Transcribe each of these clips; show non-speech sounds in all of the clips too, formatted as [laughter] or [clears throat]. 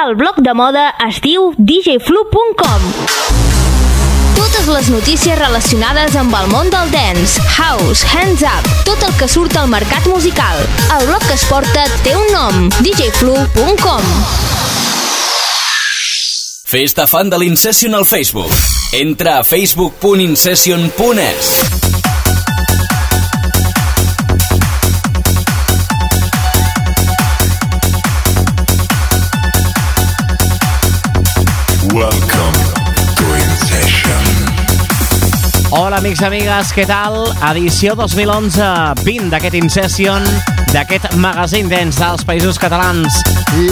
El blog de moda es diu djflu.com. Totes les notícies relacionades amb el món del dance, house, hands up, tot el que surt al mercat musical. El blog que es porta té un nom, djflu.com. Fes-te fan de l'Incession al Facebook. Entra a facebook.incession.es. amics i amigues, què tal? Edició 2011-20 d'aquest Incession, d'aquest magazine dents dels països catalans.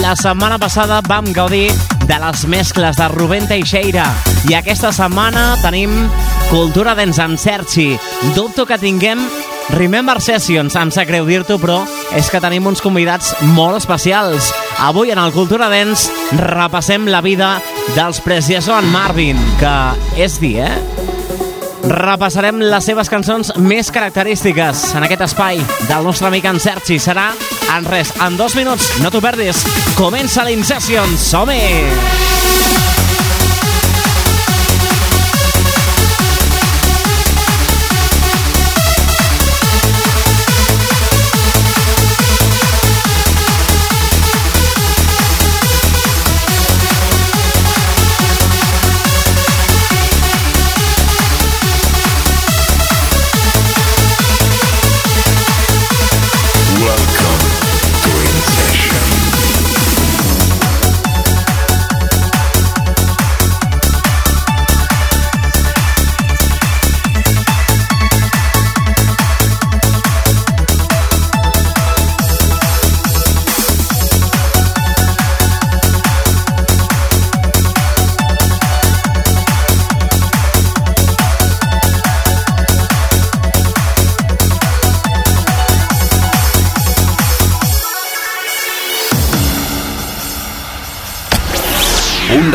La setmana passada vam gaudir de les mescles de Rubén Teixeira i aquesta setmana tenim Cultura Dents amb Sergi. Dubto que tinguem Remember Sessions, em sap greu dir-t'ho, però és que tenim uns convidats molt especials. Avui en el Cultura Dents repassem la vida dels Precious Marvin, que és dir, eh? Repassarem les seves cançons més característiques en aquest espai del nostre amic en Sergi. Serà en res, en dos minuts. No t'ho perdis. Comença l'Incession. Som-hi! Welcome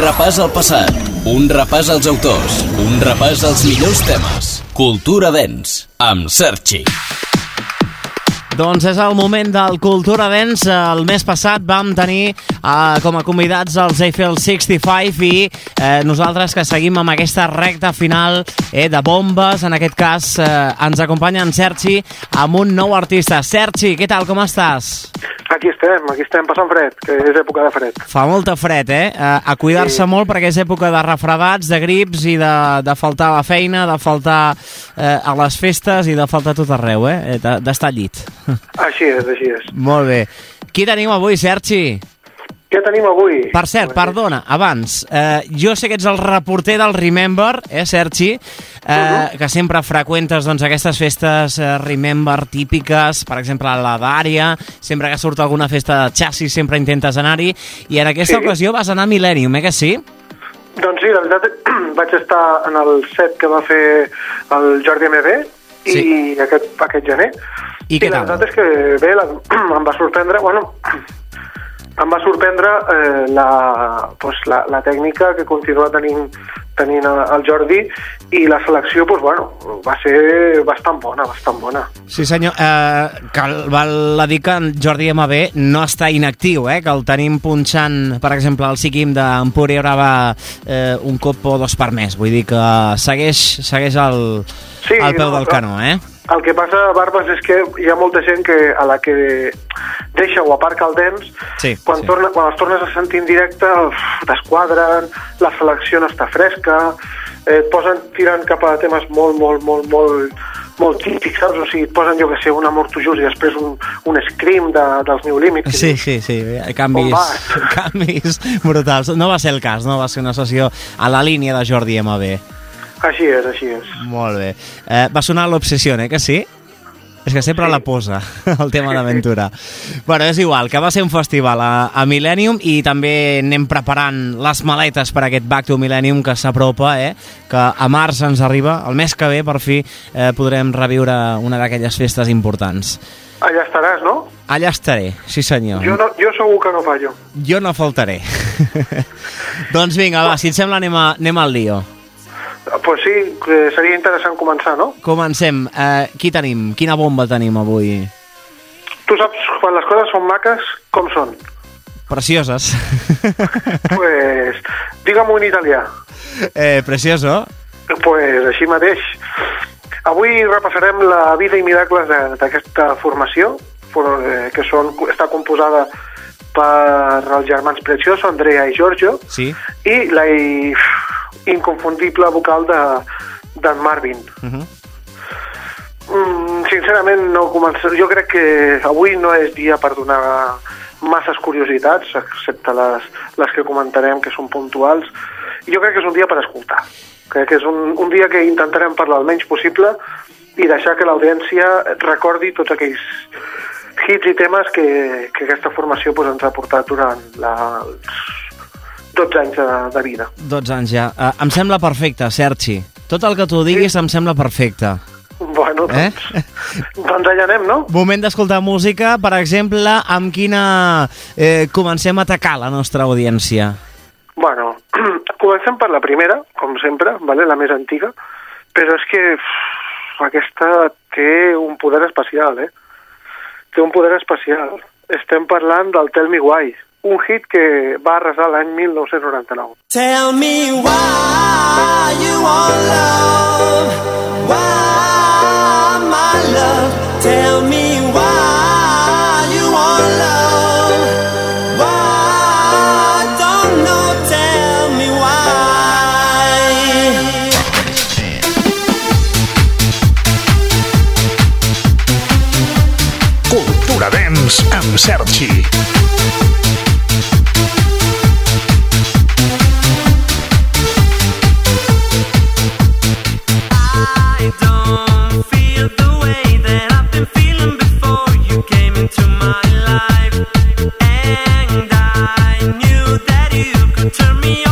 repàs al passat, un repàs als autors, un repàs als millors temes. Cultura Dents, amb Sergi. Doncs és el moment del Cultura Dance. El mes passat vam tenir eh, com a convidats els Eiffel 65 i eh, nosaltres que seguim amb aquesta recta final eh, de bombes, en aquest cas eh, ens acompanya en Sergi amb un nou artista. Sergi, què tal, com estàs? Aquí estem, aquí estem passant fred, que és època de fred. Fa molta fred, eh? eh a cuidar-se Sí. molt perquè és època de refredats, de grips i de, de faltar a la feina, de faltar eh, a les festes i de faltar a tot arreu, eh? eh? de- D'estar al llit. Així és, així és. Molt bé. Qui tenim avui, Sergi? Què tenim avui? Per cert, perdona, abans, eh, jo sé que ets el reporter del Remember, eh, Sergi, eh, que sempre freqüentes doncs, aquestes festes eh, Remember típiques, per exemple, la d'Àrea, sempre que surt alguna festa de xassis sempre intentes anar-hi, i en aquesta Sí. ocasió vas anar a Millennium, eh que sí? Doncs sí, la veritat, [clears throat] vaig estar en el set que va fer el Jordi MB i Sí. aquest, aquest gener. I què la tal? veritat és que bé, la, [clears throat] em va sorprendre, bueno, [clears throat] em va sorprendre eh, la, pues, la, la tècnica que continua tenint, tenint el el Jordi i la selecció, pues, bueno, va ser bastant bona, bastant bona. Sí, senyor. Eh, cal, val a dir que en Jordi MB no està inactiu, eh? que el tenim punxant, per exemple, al Siquim d'Empúria Brava eh, un cop o dos per mes. Vull dir que segueix, segueix al, Sí, al peu no, del canó, eh? El que passa, Barbas, és que hi ha molta gent que a la que deixa o aparca el temps, Sí, quan, sí. Torna, quan els tornes a sentir en directe, t'esquadren, la selecció no està fresca, eh, et posen tirant cap a temes molt, molt, molt, molt, molt típics, saps? O sigui, et posen, jo que sé, un amor just i després un, un scream de, dels New Limits. Sí, sí, sí, canvis, On vas? [laughs] canvis brutals. No va ser el cas, no va ser una sessió a la línia de Jordi MB. Així és, així és. Molt bé. Eh, va sonar l'obsessió, eh, que sí? És que sempre Sí. la posa, [laughs] el tema d'aventura. bueno, és igual, que va ser un festival a, a Millennium i també anem preparant les maletes per aquest Back to Millennium que s'apropa, eh? que a març ens arriba, el mes que ve, per fi, eh, podrem reviure una d'aquelles festes importants. Allà estaràs, no? Allà estaré, sí senyor. Jo, no, jo segur que no fallo. Jo no faltaré. [laughs] doncs vinga, va, si et sembla anem, a, anem al lío. Pues sí, seria interessant començar, no? Comencem. Eh, qui tenim? Quina bomba tenim avui? Tu saps, quan les coses són maques, com són? Precioses. [laughs] pues, Digue'm-ho en italià. eh, precioso. pues, així mateix. Avui repassarem la vida i miracles d'aquesta formació, for- eh, que són, està composada per els germans Precioso, Andrea i Giorgio, Sí. i la inconfundible vocal de d'en Marvin. Uh -huh. Mm, sincerament, no començar... jo crec que avui no és dia per donar masses curiositats, excepte les, les que comentarem, que són puntuals. Jo crec que és un dia per escoltar. Crec que és un, un dia que intentarem parlar el menys possible i deixar que l'audiència recordi tots aquells hits i temes que, que aquesta formació pues, ens ha portat durant la, els 12 anys de, de vida. 12 anys ja. Uh, em sembla perfecte, Sergi. Tot el que tu diguis em sembla perfecte. Bueno, Eh? doncs, doncs allà anem, no? Moment d'escoltar música, per exemple, amb quina eh, comencem a atacar la nostra audiència. Bueno, [clears throat] comencem per la primera, com sempre, vale? la més antiga, però és que uf, aquesta té un poder especial, eh? Té un poder especial. Estem parlant del Tell Me Why, un hit que va arrasar l'any 1999. Tell me why you want love. Why, my love? Tell me why you want love. Why, don't know, tell me why. Cultura Dance amb Sergi. I can be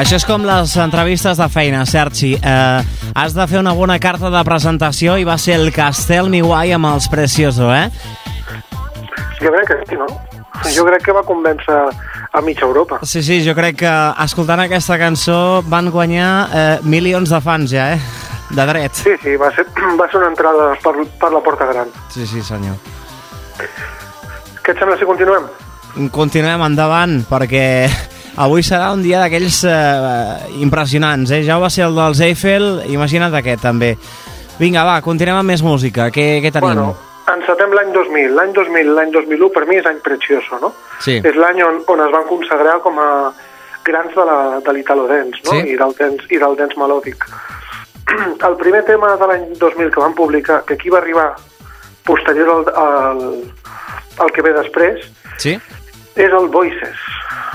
Això és com les entrevistes de feina, Sergi. Eh, has de fer una bona carta de presentació i va ser el Castel Miguai amb els Precioso, eh? Jo crec que sí, no? Jo crec que va convèncer a mitja Europa. Sí, sí, jo crec que escoltant aquesta cançó van guanyar eh, milions de fans ja, eh? De dret. Sí, sí, va ser, [clears throat] va ser una entrada per, per la porta gran. Sí, sí, senyor. Què et sembla si continuem? Continuem endavant, perquè avui serà un dia d'aquells eh, impressionants, eh? Ja va ser el dels Eiffel, imagina't aquest també. Vinga, va, continuem amb més música. Què, què tenim? Bueno, encetem l'any 2000. L'any 2000, l'any 2001 per mi és any precioso, no? Sí. És l'any on, on es van consagrar com a grans de la- de l'Italo Dance, no? Sí. I del dance, i del dance melòdic. [clears throat] El primer tema de l'any 2000 que van publicar, que aquí va arribar posterior al, al, al que ve després, Sí? És el Voices.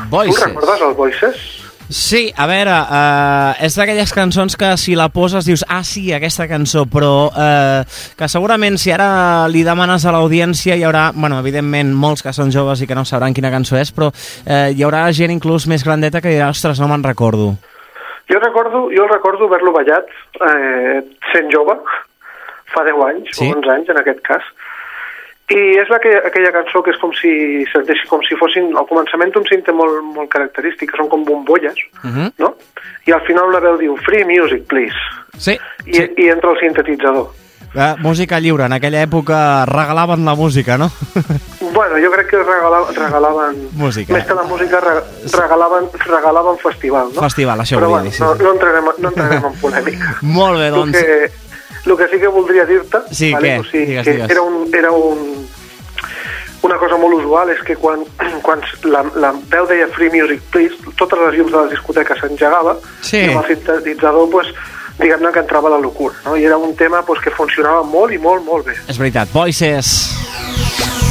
Voices. Tu recordes el Voices? Sí, a veure, uh, és d'aquelles cançons que si la poses dius ah sí, aquesta cançó, però uh, que segurament si ara li demanes a l'audiència hi haurà, bueno, evidentment molts que són joves i que no sabran quina cançó és, però uh, hi haurà gent inclús més grandeta que dirà ostres, no me'n recordo. Jo recordo, jo recordo haver-lo ballat eh, sent jove, fa 10 anys, Sí? o 11 anys en aquest cas, i és aquella, aquella cançó que és com si senteixi com si fossin, al començament un cinte molt, molt característic, que són com bombolles, Uh -huh. no? I al final la veu diu, free music, please, Sí, i, sí. i entra el sintetitzador. Uh, música lliure, en aquella època regalaven la música, no? [laughs] Bueno, jo crec que regalaven, regalaven Música. més que la música, re, regalaven, regalaven festival, no? Festival, això Però volia bueno, dir, sí, no, sí. no, entrarem, no entrarem en polèmica. [laughs] Molt bé, El doncs... que, el que sí que voldria dir-te Sí, què? o sigui, Digues, que digues. era, un, era un, una cosa molt usual és que quan, quan la, la veu deia Free Music Please, totes les llums de la discoteca s'engegava Sí. i amb el sintetitzador pues, diguem-ne que entrava la locura. No? I era un tema pues, que funcionava molt i molt, molt bé. És veritat, Voices.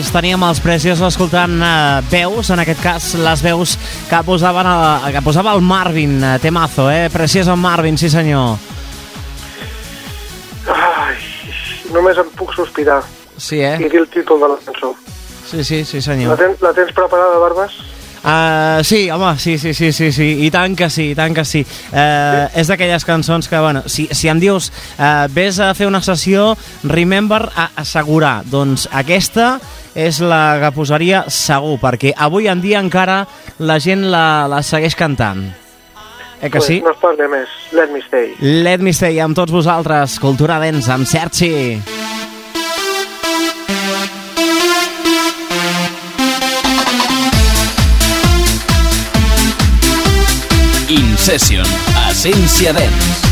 Els teníem els Preciosos escoltant uh, veus, en aquest cas les veus que posaven a, que posava el Marvin, uh, temazo, eh? Precioso Marvin, sí senyor. Ai, només em puc sospirar Sí, i eh? dir el títol de la cançó. Sí, sí, sí La, senyor. ten, la tens preparada, Barbas? Uh, sí, home, sí, sí, sí, sí, sí, i tant que sí, i tant que sí. Uh, és d'aquelles cançons que, bueno, si, si em dius uh, vés a fer una sessió, remember a assegurar, doncs aquesta és la que posaria segur, perquè avui en dia encara la gent la, la segueix cantant. Eh que pues, sí? No es parla més. Let me stay. Let me stay amb tots vosaltres. Cultura Dents amb Sergi. Incession, In Session, Essència Dents.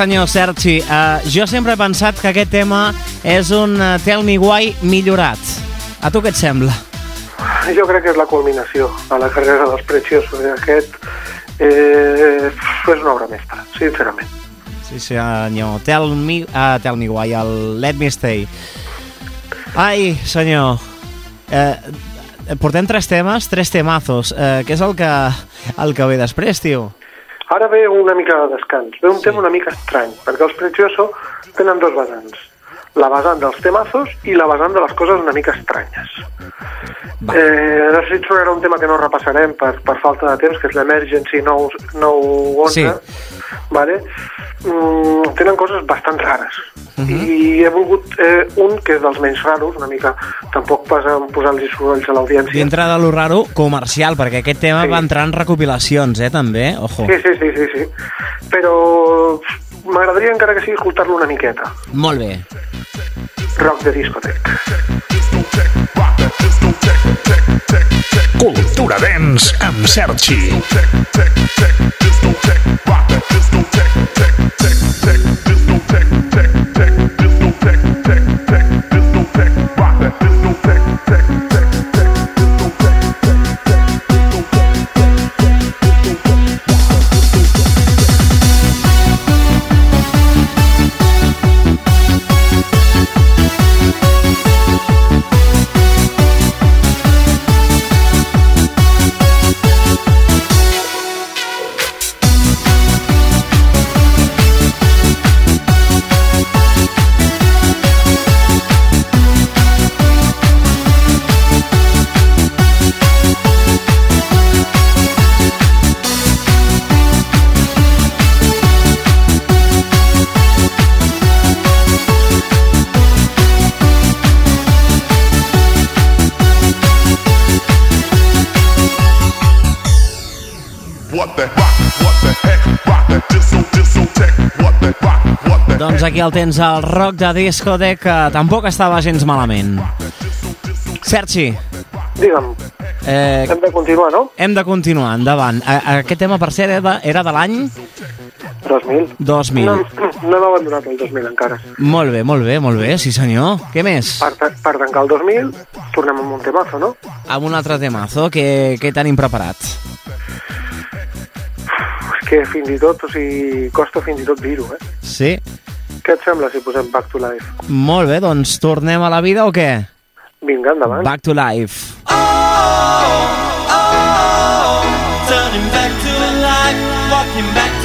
Senyor, Sergi. Uh, jo sempre he pensat que aquest tema és un uh, Tell Me Why millorat. A tu què et sembla? Jo crec que és la culminació a la carrera dels Preciosos. Aquest eh, és una obra mestra, sincerament. Sí, senyor. Tell Me, uh, tell me Why, el Let Me Stay. Ai, senyor. Eh, portem tres temes, tres temazos. Eh, què és el que, el que ve després, tio? Ara ve una mica de descans, ve un tema una mica estrany, perquè els Precioso tenen dos vessants. La vessant dels temazos i la vessant de les coses una mica estranyes. Eh, sé si et sonarà un tema que no repassarem per, per falta de temps, que és l'Emergency 9, 911. Sí. Vale? Mm, tenen coses bastant rares. Mhm. I he volgut eh, un que és dels menys raros, una mica, tampoc passa en posar-los sorolls a l'audiència. Dintre de lo raro, comercial, perquè aquest tema Sí. va entrar en recopilacions, eh, també. Ojo. Sí, sí, sí, sí, sí. Però m'agradaria encara que sigui escoltar-lo una miqueta. Molt bé. Rock de discoteca. Cultura Dance amb Sergi. Let doncs aquí el tens al rock de discoteca, que tampoc estava gens malament. Sergi, Digue'm, eh, hem de continuar, no? hem de continuar, endavant. A, aquest tema, per cert, era de, era de l'any 2000. 2000. No, no hem abandonat el 2000 encara. Molt bé, molt bé, molt bé, sí senyor. Què més? Per, per tancar el 2000, tornem amb un temazo, no? Amb un altre temazo, què, què tenim preparat? És que fins i tot, o sigui, costa fins i tot dir-ho, eh? Sí? Què et sembla si posem Back to Life? Molt bé, doncs tornem a la vida o què? Vinga, endavant. Back to life. Turning back to life, walking back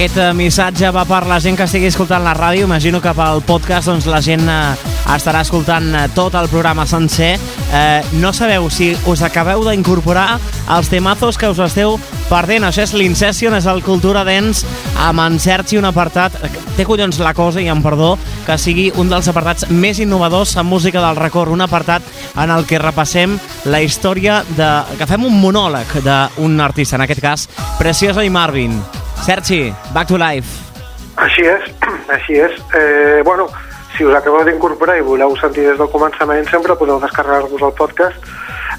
Aquest eh, missatge va per la gent que estigui escoltant la ràdio. Imagino que pel podcast doncs, la gent eh, estarà escoltant eh, tot el programa sencer. Eh, no sabeu si us acabeu d'incorporar als temazos que us esteu perdent. Això és l'Incession, és el Cultura Dance amb en Sergi, un apartat... Té collons la cosa, i em perdó, que sigui un dels apartats més innovadors en música del record. Un apartat en el que repassem la història de... que fem un monòleg d'un artista, en aquest cas, Preciosa i Marvin. Sergi, back to life. Així és, [clears throat] així és. Eh, bueno, si us acabeu d'incorporar i voleu sentir des del començament, sempre podeu descarregar-vos el podcast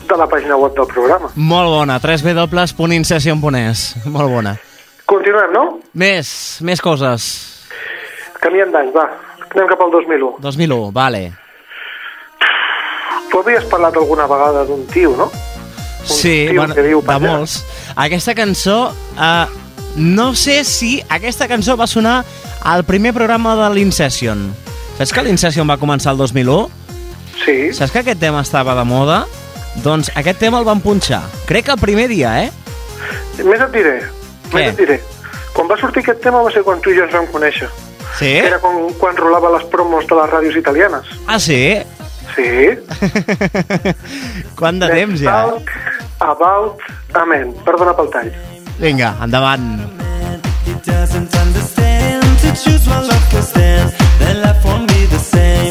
de la pàgina web del programa. Molt bona, www.incession.es. Molt bona. Continuem, no? Més, més coses. Canviem d'any, va. Anem cap al 2001. 2001, vale. Tu havies parlat alguna vegada d'un tio, no? Sí, tio bueno, que viu de allà. molts. Aquesta cançó, eh, no sé si aquesta cançó va sonar el primer programa de l'Incession. Saps que l'Incession va començar el 2001? Sí, Saps que aquest tema estava de moda? Doncs aquest tema el van punxar. Crec que el primer dia, eh? més et diré, Què? més et diré. Quan va sortir aquest tema va ser quan tu i jo ens vam conèixer. Sí? Era quan, quan rolava les promos de les ràdios italianes. Ah, sí? Sí. [laughs] Quant de temps ja? talk about Amen. Perdona pel tall. Vinga, endavant. He doesn't understand to choose one love then life won't be the same.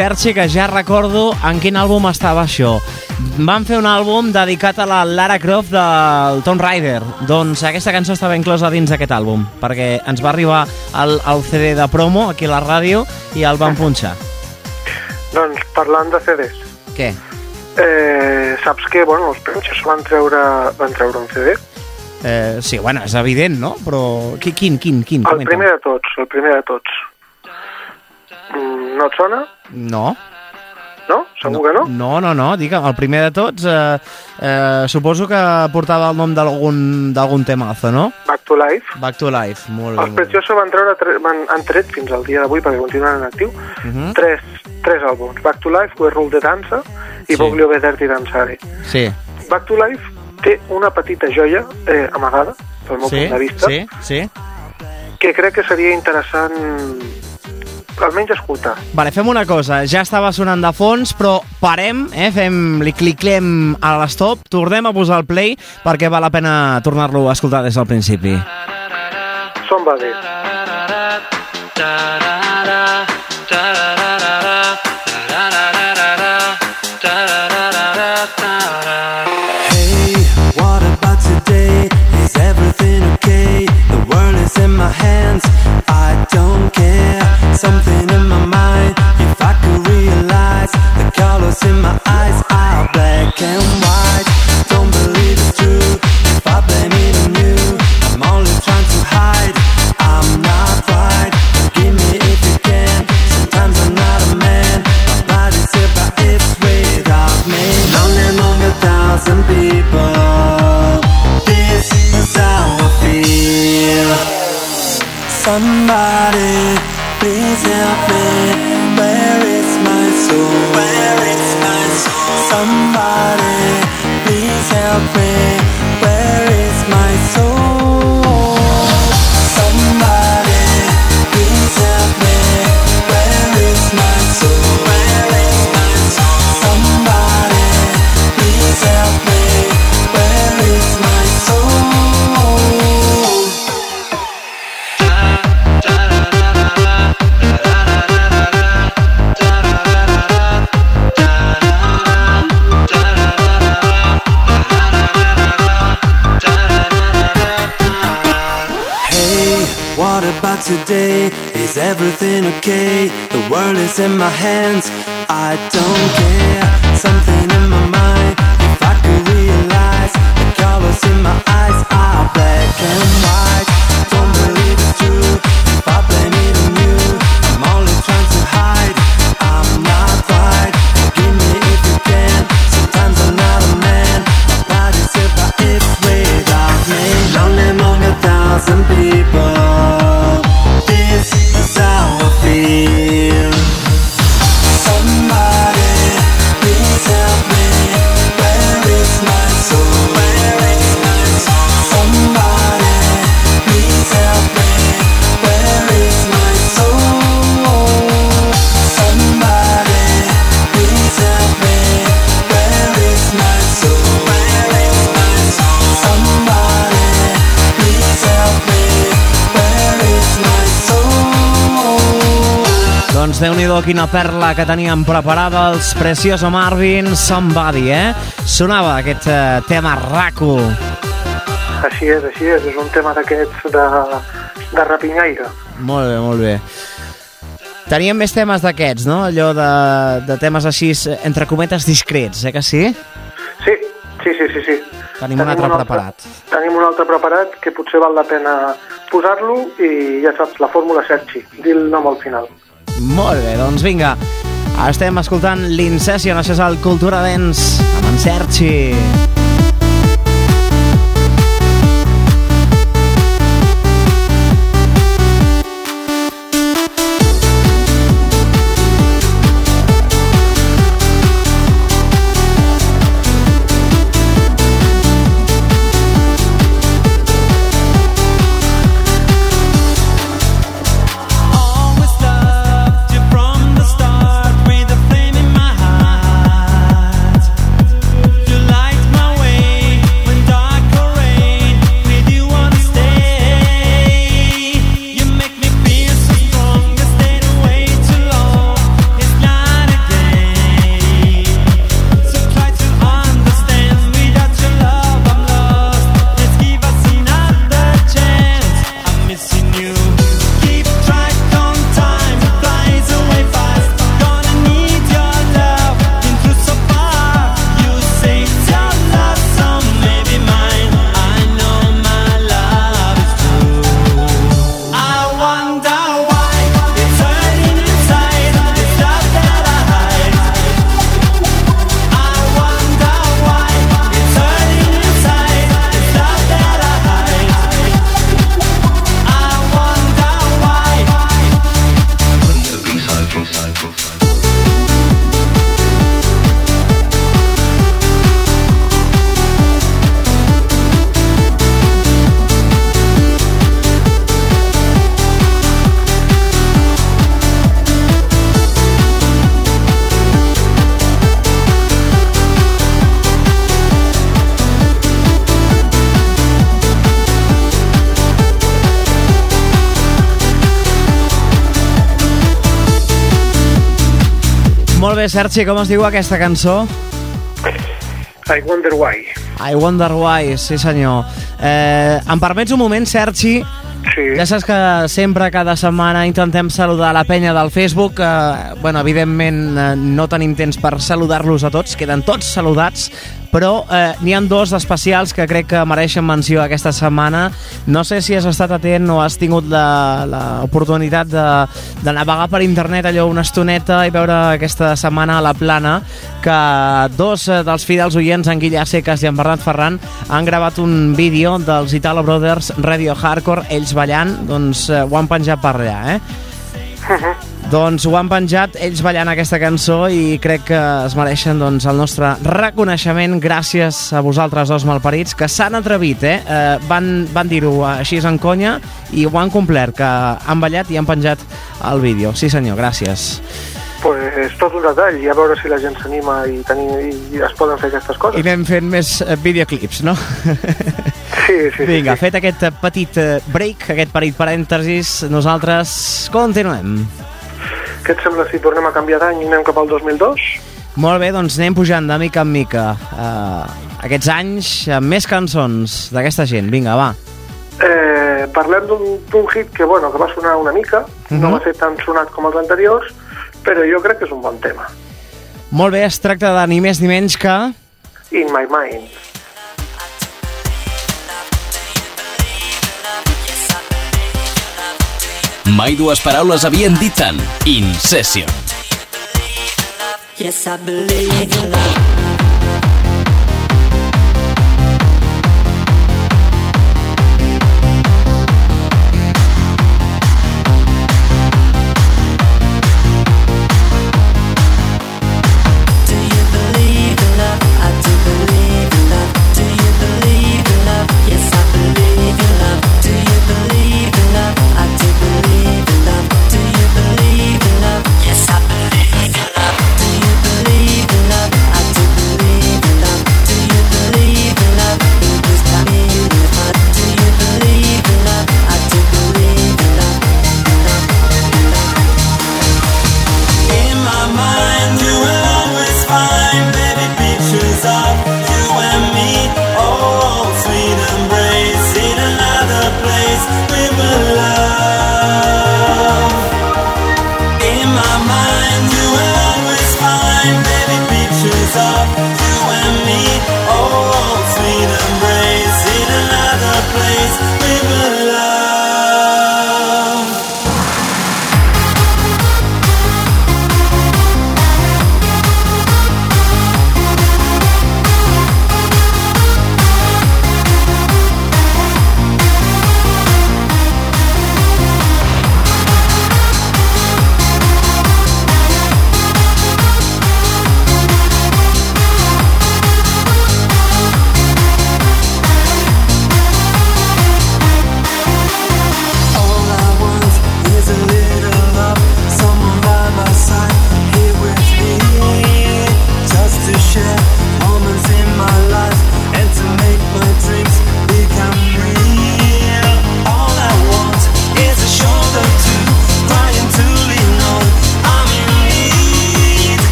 Sergi, que ja recordo en quin àlbum estava això. Van fer un àlbum dedicat a la Lara Croft del Tomb Raider. Doncs aquesta cançó estava inclosa dins d'aquest àlbum, perquè ens va arribar el, el CD de promo aquí a la ràdio i el van punxar. Doncs parlant de CDs, Què? eh, saps que bueno, els Penchos van treure, van treure un CD? Eh, sí, bueno, és evident, no? Però qui- quin, quin, quin? El Comenta. primer de tots, el primer de tots. Mm, no et sona? No. No? Segur que no? No, no, no, digue'm, el primer de tots eh, eh, suposo que portava el nom d'algun temazo, no? Back to Life. Back to Life, molt bé. Els Precioso van treure, tre van, han tret fins al dia d'avui, perquè continuen en actiu, Mhm. tres, tres àlbums. Back to Life, We Rule the Danza i Sí. Voglio Vederti Danzare. Sí, Back to Life té una petita joia eh, amagada, pel meu sí, punt de vista, sí, sí. que crec que seria interessant almenys escoltar. Vale, fem una cosa, ja estava sonant de fons, però parem, eh, fem, li cliquem a l'estop, tornem a posar el play perquè val la pena tornar-lo a escoltar des del principi. Somebody. Hey, what about today? Is everything okay? The world is in my hands. I don't care. Something in my eyes are black and white. Don't believe it's true. If I blame it on you, I'm only trying to hide. I'm not right. Forgive me if you can. Sometimes I'm not a man. Without me. A thousand people. This is how I feel. Somebody, please help me. In my hands. I don't care. Quina perla que teníem preparada els Precioso Marvin Somebody, eh? Sonava aquest eh, tema raco. Així és, així és. És un tema d'aquests de, de rapinyaire. Molt bé, molt bé. Teníem més temes d'aquests, no? Allò de, de temes així, entre cometes, discrets, eh que sí? Sí, sí, sí, sí. sí. Tenim un altre preparat. Tenim un altre preparat que potser val la pena posar-lo i ja saps, la fórmula Sergi. Dir el nom al final. Molt bé, doncs vinga. Estem escoltant l'Incession, això és el Cultura Dance, amb en Sergi. Bé, Sergi, com es diu aquesta cançó? I wonder why. I Wonder Why, sí senyor. Eh, em permets un moment, Sergi? Sí. Ja saps que sempre, cada setmana, intentem saludar la penya del Facebook. Eh, bueno, evidentment, eh, no tenim temps per saludar-los a tots, queden tots saludats, però eh, n'hi han dos especials que crec que mereixen menció aquesta setmana. No sé si has estat atent o has tingut l'oportunitat de, de navegar per internet allò una estoneta i veure aquesta setmana a la plana que dos eh, dels fidels oients, en Guillà Seques i en Bernat Ferran, han gravat un vídeo dels Italo Brothers Radio Hardcore, ells ballant, doncs eh, ho han penjat per allà, eh? [laughs] Doncs ho han penjat ells ballant aquesta cançó i crec que es mereixen doncs, el nostre reconeixement gràcies a vosaltres dos malparits que s'han atrevit, eh? eh van van dir-ho així en conya i ho han complert, que han ballat i han penjat el vídeo. Sí senyor, gràcies. pues, tot un detall i a veure si la gent s'anima i, tenir, i es poden fer aquestes I coses. anem fent més eh, videoclips, no? Sí, sí, Vinga, sí, sí. fet aquest eh, petit eh, break, aquest petit parèntesis, nosaltres continuem. Què et sembla si tornem a canviar d'any i anem cap al 2002? Molt bé, doncs anem pujant de mica en mica. Uh, aquests anys amb més cançons d'aquesta gent. Vinga, va. Eh, parlem d'un hit que, bueno, que va sonar una mica, no Mhm. va ser tan sonat com els anteriors, però jo crec que és un bon tema. Molt bé, es tracta de ni més ni menys que... In My Mind. Mai dues paraules havien dit tant. In Session. Yes, I believe in love.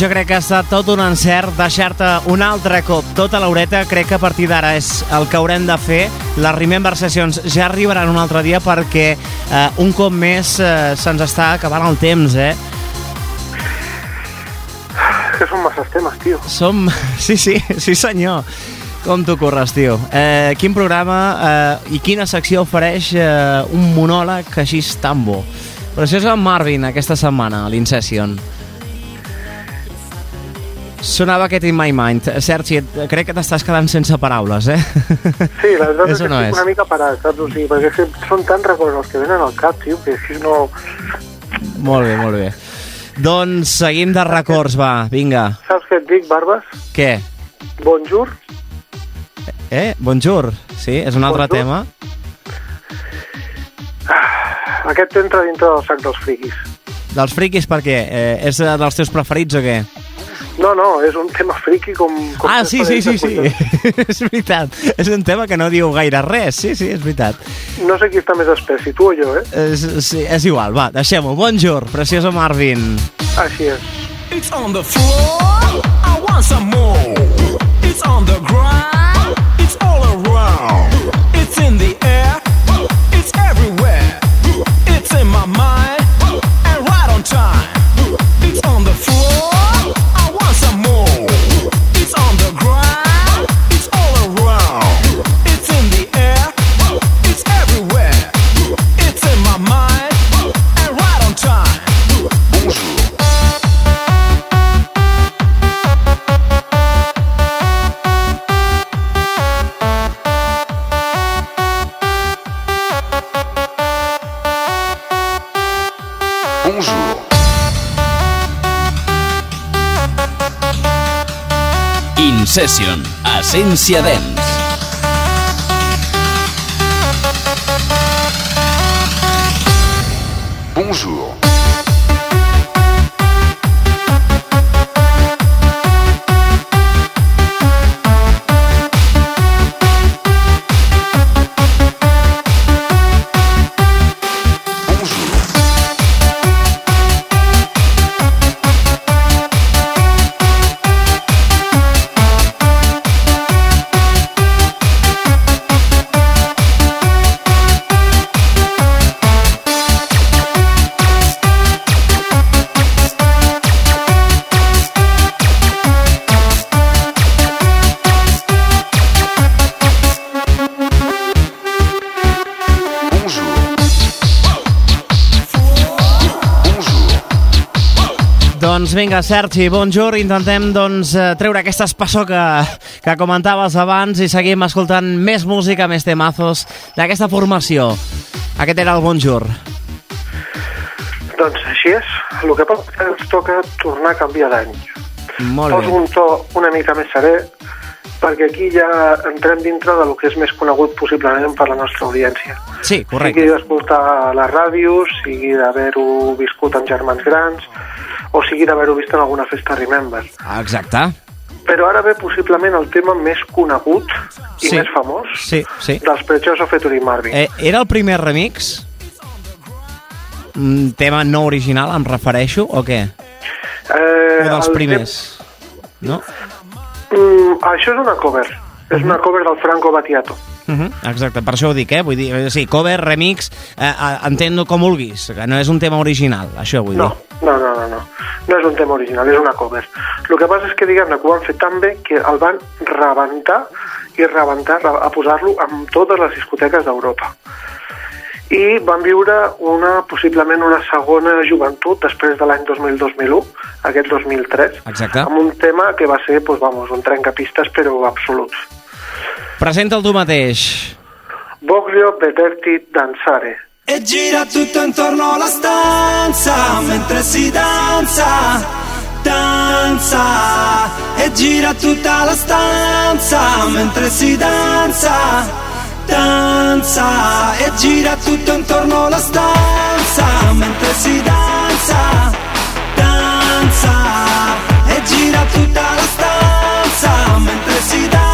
Jo crec que ha estat tot un encert deixar-te un altre cop tota l'horeta. Crec que a partir d'ara és el que haurem de fer. Les Remember Sessions ja arribaran un altre dia perquè eh, un cop més eh, se'ns està acabant el temps, eh? Que són masses temes, tio. Som... [laughs] Sí, sí, sí senyor. Com t'ho corres, tio. Eh, quin programa eh, i quina secció ofereix eh, un monòleg així tan bo. Però això és en Marvin aquesta setmana, a l'Incession. Sonava aquest In My Mind. Sergi, crec que t'estàs quedant sense paraules, eh? Sí, la veritat [laughs] és que no estic és. una mica parat, saps? O sigui, perquè són tants records els que venen al cap, tio, que que no... molt bé, molt bé. Doncs seguim de records, va, vinga. Saps què et dic, Barbes? Què? Bonjour? Eh? Bonjour. Sí, és un altre Bonjour. tema. Aquest entra dintre del sac dels friquis. Dels friquis, per què? Eh, és eh, dels teus preferits o què? No, no, és un tema friqui com... com Ah, sí, sí, sí, sí. [laughs] és veritat. És un tema que no diu gaire res. Sí, sí, és veritat. No sé qui està més espès, si tu o jo, eh? És, sí, és igual, va, deixem-ho. Bonjour, precioso Marvin. Així és. It's on the floor. I want some more. It's on the ground. It's all around. It's in the air. Session, Essència Dance. Vinga, Sergi, bonjour. Intentem doncs, eh, treure aquesta espessor que, que comentaves abans i seguim escoltant més música, més temazos d'aquesta formació. Aquest era el bonjour. Doncs així és. El que és que ens toca tornar a canviar d'any. Molt Poso bé. un to una mica més serè, perquè aquí ja entrem dintre del que és més conegut possiblement per la nostra audiència. Sí, Sigui correcte. d'escoltar les ràdios, sigui d'haver-ho viscut amb germans grans, o sigui d'haver-ho vist en alguna festa Remember. Exacte. Però ara ve possiblement el tema més conegut i Sí. més famós Sí, sí. dels Preachers of Featuring Marvin. Eh, era el primer remix? Un tema no original, em refereixo, o què? Eh, O dels el primers? No? Mm, això és una cover. És una cover del Franco Battiato. Uh -huh, exacte, per això ho dic, eh? Vull dir, eh, sí, cover, remix, eh, eh, entendo com vulguis, que no és un tema original, això vull No, dir. no, no, no, no. No és un tema original, és una cover. El que passa és que, diguem-ne, que ho van fer tan bé que el van rebentar i rebentar a posar-lo en totes les discoteques d'Europa. I van viure una, possiblement una segona joventut després de l'any 2000-2001, aquest 2003, Exacte. amb un tema que va ser, doncs, vamos, un trencapistes, però absolut. Presenta'l tu mateix. Voglio vederti danzare. E gira tutto intorno alla stanza mentre si danza, danza. E gira tutta la stanza mentre si danza, danza. E gira tutto intorno alla stanza mentre si danza, danza. E gira tutta la stanza mentre si danza,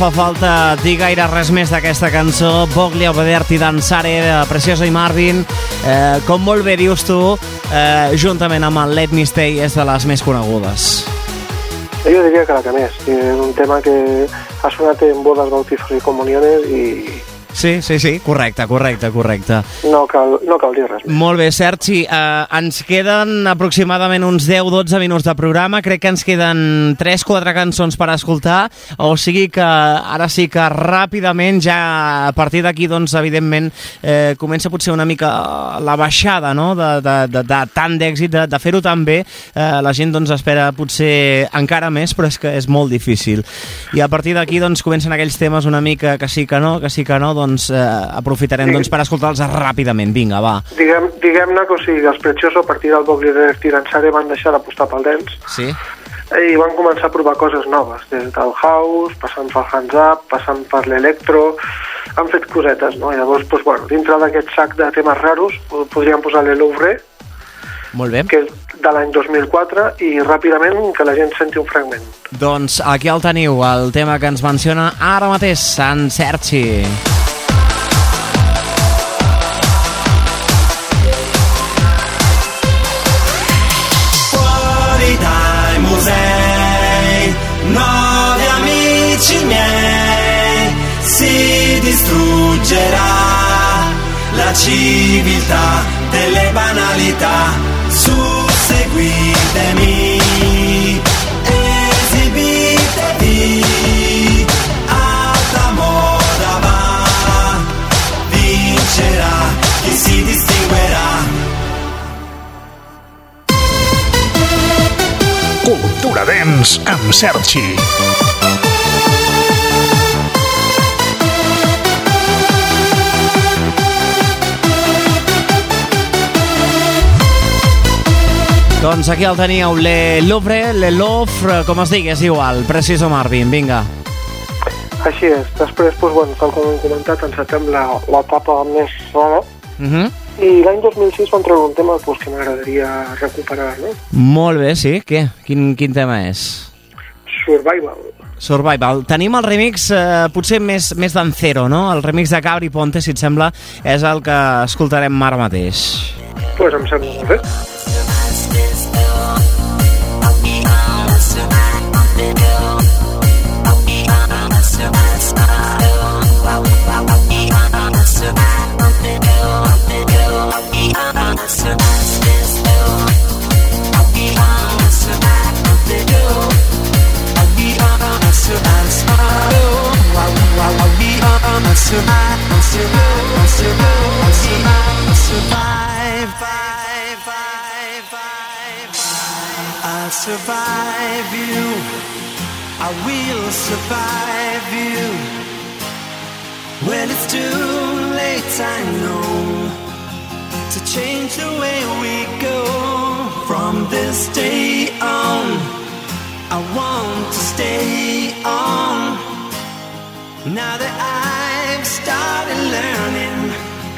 fa falta dir gaire res més d'aquesta cançó. Voglio vederti danzare, de Preciosa i Marvin. Eh, com molt bé dius tu, eh, juntament amb el Let Me Stay és de les més conegudes. Jo diria que la que més. És un tema que ha sonat en bodes, bautizos i comuniones i, Sí, sí, sí, correcte, correcte, correcte. No cal, no cal dir res més. Molt bé, Sergi, eh, ens queden aproximadament uns 10-12 minuts de programa, crec que ens queden 3-4 cançons per escoltar, o sigui que ara sí que ràpidament ja a partir d'aquí, doncs, evidentment, eh, comença potser una mica la baixada, no?, de, de, de, de tant d'èxit, de, de fer-ho tan bé, eh, la gent, doncs, espera potser encara més, però és que és molt difícil. I a partir d'aquí, doncs, comencen aquells temes una mica que sí que no, que sí que no, doncs eh, aprofitarem Sí. doncs, per escoltar-los ràpidament. Vinga, va. Diguem- Diguem-ne que o sigui, els Precioso a partir del Bogli de Tiransare van deixar d'apostar pel dance Sí? i van començar a provar coses noves, des del house, passant pel hands up, passant per l'electro, han fet cosetes, no? Llavors, doncs, bueno, dintre d'aquest sac de temes raros po- podríem posar Le Louvre, Molt bé. que és de l'any 2004, i ràpidament que la gent senti un fragment. Doncs aquí el teniu, el tema que ens menciona ara mateix Sant Sergi. Fuori distruggerà la civiltà delle banalità. Su seguitemi, esibitevi, alta moda va, vincerà chi si distinguerà. Cultura Dance amb Sergi. Doncs aquí el teníeu, Le Louvre, Le Louvre, com es digui, és igual. Preciso Marvin, vinga. Així és. Després, doncs, bueno, tal com hem comentat, encetem la- l'etapa més rara, Uh -huh. i l'any 2006 van treure un tema doncs, que m'agradaria recuperar, no? Molt bé, sí. Què? Quin, quin tema és? Survival. Survival. Tenim el remix eh, potser més, més d'Ancero, no? El remix de Cabri Ponte, si et sembla, és el que escoltarem ara mateix. Doncs pues em sembla molt bé. Survive I'll survive you. I will survive you. Well, it's too late, I know, to change the way we go from this day on. I want to stay on. Now that I've started learning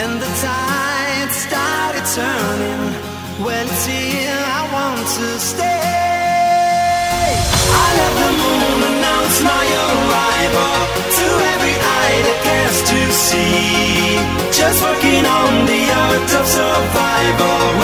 and the tide started turning, well, it's here I want to stay. I let the moon announce my arrival to every eye that cares to see. Just working on the art of survival.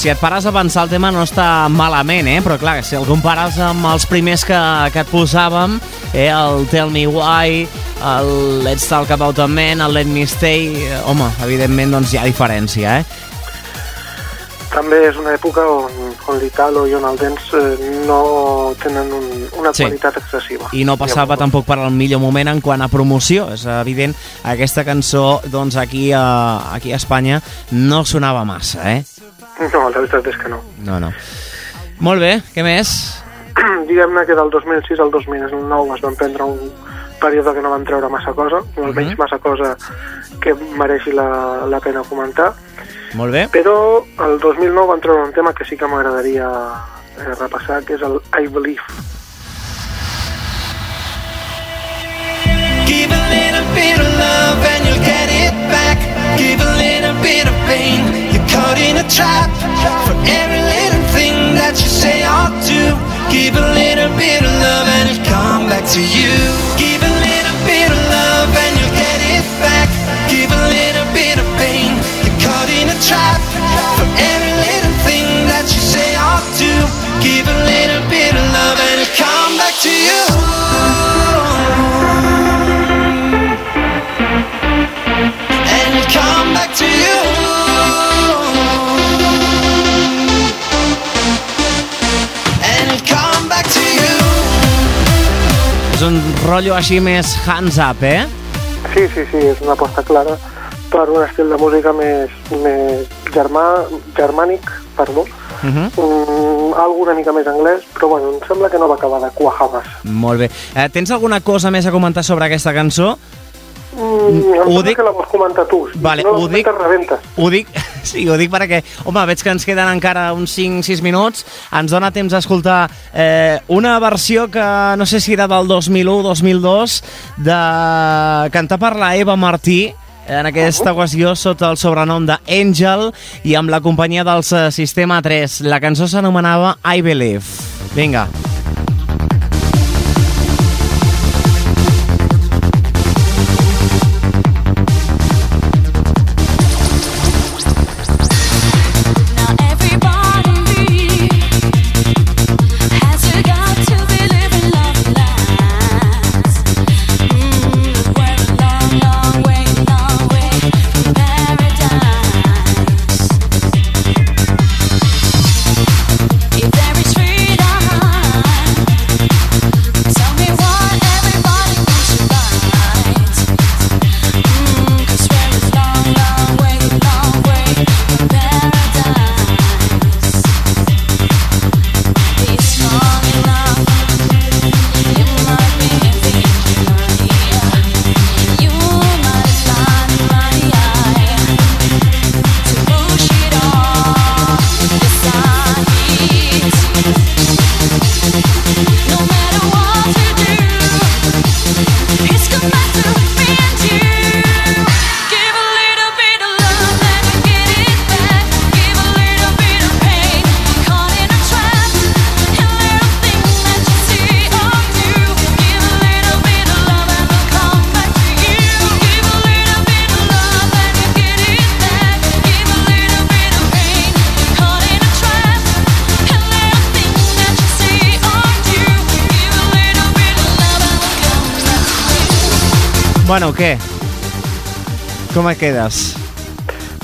Si et pares a pensar el tema no està malament, eh? Però clar, si el compares amb els primers que, que et posàvem, eh? el Tell Me Why, el Let's Talk About a Man, el Let Me Stay... eh, Home, evidentment, doncs hi ha diferència, eh? També és una època on, on l'Italo i on el Dance eh, no tenen un, una Sí. qualitat excessiva. I no passava Llavors, tampoc per al millor moment en quant a promoció. És evident, aquesta cançó, doncs, aquí a, aquí a Espanya no sonava massa, eh? No, la veritat és que no. No, no. Molt bé, què més? [clears throat] Diguem-ne que del 2006 al 2009 es van prendre un període que no van treure massa cosa, o mhm. almenys uh -huh. massa cosa que mereixi la, la pena comentar. Molt bé. Però el 2009 van treure un tema que sí que m'agradaria eh, repassar, que és el I Believe. Give a little bit of love and you'll get it back Give a little bit of pain For every little thing that you say or do, give a little bit of love and it'll come back to you. Give a little bit of love and you'll get it back. Give a little bit of pain, you're caught in a trap. For every little thing that you say or do, give a little bit of love and it'll come back to you. Rotllo així més hands up, eh? Sí, sí, sí, és una aposta clara per un estil de música més, més germà, germànic, perdó, Uh -huh. algo una mica més anglès, però bueno, em sembla que no va acabar de quajar massa. Molt bé. Eh, tens alguna cosa més a comentar sobre aquesta cançó? Mm, em Ho dic- que la vols comentar tu. Vale, no ho dic-. Ho dic, [laughs] sí, ho dic perquè, home, veig que ens queden encara uns 5-6 minuts. Ens dona temps d'escoltar eh, una versió que no sé si era del 2001-2002 de cantar per la Eva Martí, en aquesta ocasió sota el sobrenom de Angel i amb la companyia dels eh, Sistema 3. La cançó s'anomenava I Believe. Vinga. Now Bueno, què? Com et quedes?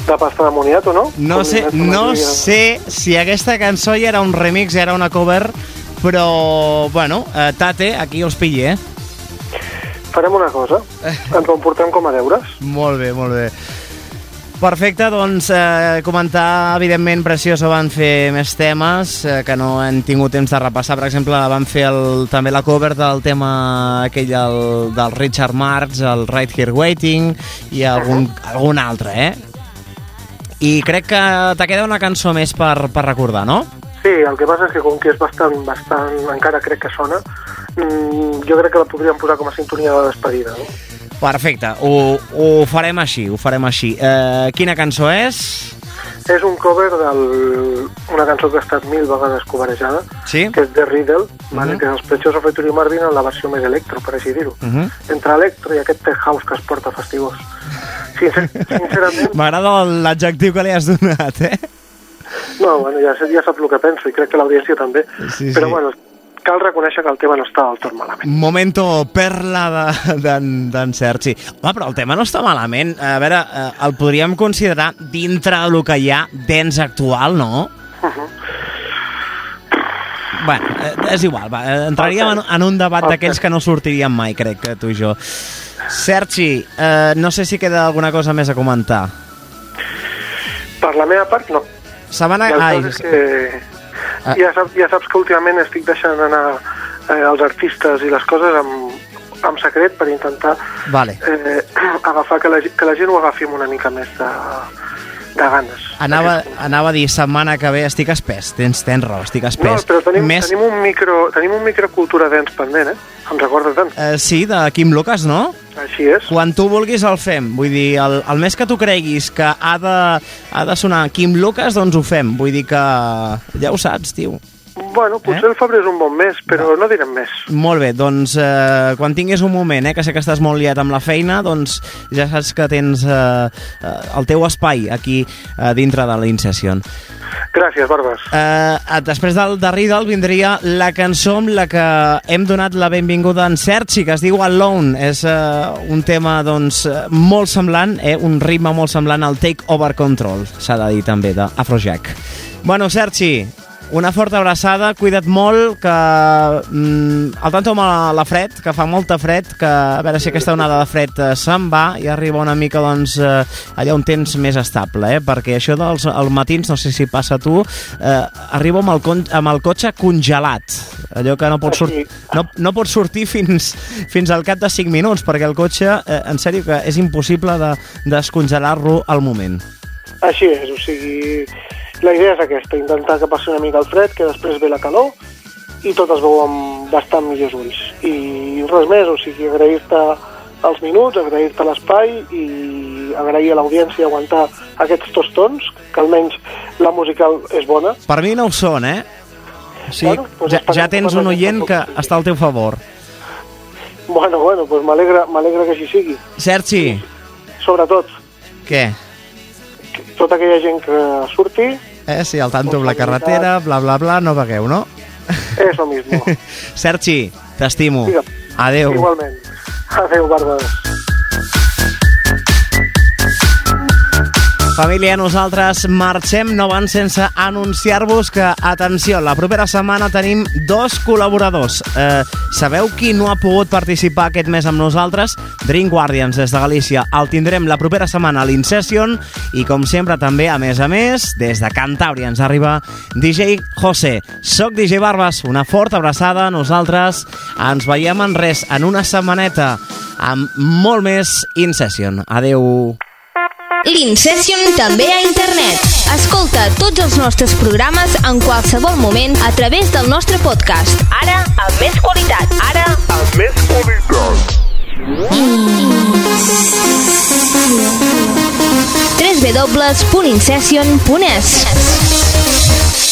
De pasta de moniato, no? No sé, no sé si aquesta cançó ja era un remix, ja era una cover, però, bueno, eh, Tate, aquí us pilli, eh? Farem una cosa. [laughs] Ens ho emportem com a deures. Molt bé, molt bé. Perfecte, doncs eh, comentar, evidentment, Precioso van fer més temes eh, que no han tingut temps de repassar. Per exemple, van fer el, també la cover del tema aquell del, del Richard Marx, el Right Here Waiting, i algun, algun altre, eh? I crec que te queda una cançó més per, per recordar, no? Sí, el que passa és que com que és bastant, bastant, encara crec que sona, mm, jo crec que la podríem posar com a sintonia de despedida. No? Perfecte, ho, ho farem així, ho farem així. Eh, quina cançó és? És un cover d'una cançó que ha estat mil vegades coverejada, Sí? que és The Riddle, vale? Mhm. que és els Precioso Featuring Marvin en la versió més electro, per així dir-ho. Uh -huh. Entre electro i aquest tech house que es porta. Sincer [laughs] sincerament, M'agrada l'adjectiu que li has donat, eh? no, bueno, ja, ja saps el que penso i crec que l'audiència també. Sí, Però sí. bueno, cal reconèixer que el tema no està del tot malament. Momento perla de- d'en d'en Sergi. Home, però el tema no està malament. A veure, eh, el podríem considerar dintre del que hi ha dents actual, no? Bueno, eh, és igual, va, eh, entraríem en, en un debat d'aquells que no sortiríem mai, crec, que tu i jo. Sergi, eh, no sé si queda alguna cosa més a comentar. Per la meva part, no. Setmana... El Ai, que Ah. ja, saps, ja saps que últimament estic deixant anar eh, els artistes i les coses amb, amb secret per intentar Vale. eh, [clears throat] agafar que la, que la gent ho agafi una mica més de, de ganes. Anava, anava a dir setmana que ve estic espès, tens, tens raó, estic No, espès. però tenim, Més... tenim, un micro, tenim un microcultura dens pendent, eh? Em recorda tant. Eh, sí, de Quim Lucas, no? Així és. Quan tu vulguis el fem. Vull dir, el, el mes que tu creguis que ha de, ha de sonar Quim Lucas, doncs ho fem. Vull dir que ja ho saps, tio. Bueno, potser Eh? el febrer és un bon mes, però no direm més. Molt bé, doncs eh, quan tinguis un moment, eh, que sé que estàs molt liat amb la feina, doncs ja saps que tens eh, eh, el teu espai aquí eh, dintre de l'Incession. Gràcies, Barbes. Eh, després del de Riddle vindria la cançó amb la que hem donat la benvinguda en Sergi, que es diu Alone. És eh, un tema doncs, molt semblant, eh, un ritme molt semblant al Take Over Control, s'ha de dir també, d'Afrojack. Bueno, Sergi, una forta abraçada, cuida't molt, que mm, al tanto amb la, la fred, que fa molta fred, que a veure si aquesta onada de fred eh, se'n va i arriba una mica doncs, eh, allà un temps més estable, eh? perquè això dels al matins, no sé si passa a tu, eh, arriba amb el, con amb el cotxe congelat, allò que no pots, sort sí. no, no pots sortir fins, fins al cap de 5 minuts, perquè el cotxe, eh, en sèrio, que és impossible de descongelar-lo al moment. Així és, o sigui, la idea és aquesta, intentar que passi una mica el fred, que després ve la calor, i tot es veu amb bastant millors ulls. I res més, o sigui, agrair-te els minuts, agrair-te l'espai i agrair a l'audiència aguantar aquests tostons, que almenys la musical és bona. Per mi no ho són, eh? O sigui, Bueno, doncs ja, ja tens un oient que està al teu favor. Bueno, bueno, doncs m'alegra que així sigui. Sergi, Sobretot, què? Tota aquella gent que surti, Eh, sí, al tanto amb la carretera, bla, bla, bla, no begueu, no? és lo mismo. [laughs] Sergi, t'estimo. Adeu. Igualment. Adéu, Barbes. Família, nosaltres marxem no van sense anunciar-vos que, atenció, la propera setmana tenim dos col·laboradors. Eh, sabeu qui no ha pogut participar aquest mes amb nosaltres? Dream Guardians, des de Galícia. El tindrem la propera setmana a l'Incession i, com sempre, també, a més a més, des de Cantàbria ens arriba DJ José. Soc DJ Barbas, una forta abraçada. Nosaltres ens veiem en res, en una setmaneta, amb molt més Incession. Adeu. L'Incession també a internet. Escolta tots els nostres programes en qualsevol moment a través del nostre podcast. Ara, amb més qualitat. Ara, Amb més qualitat. www.incession.es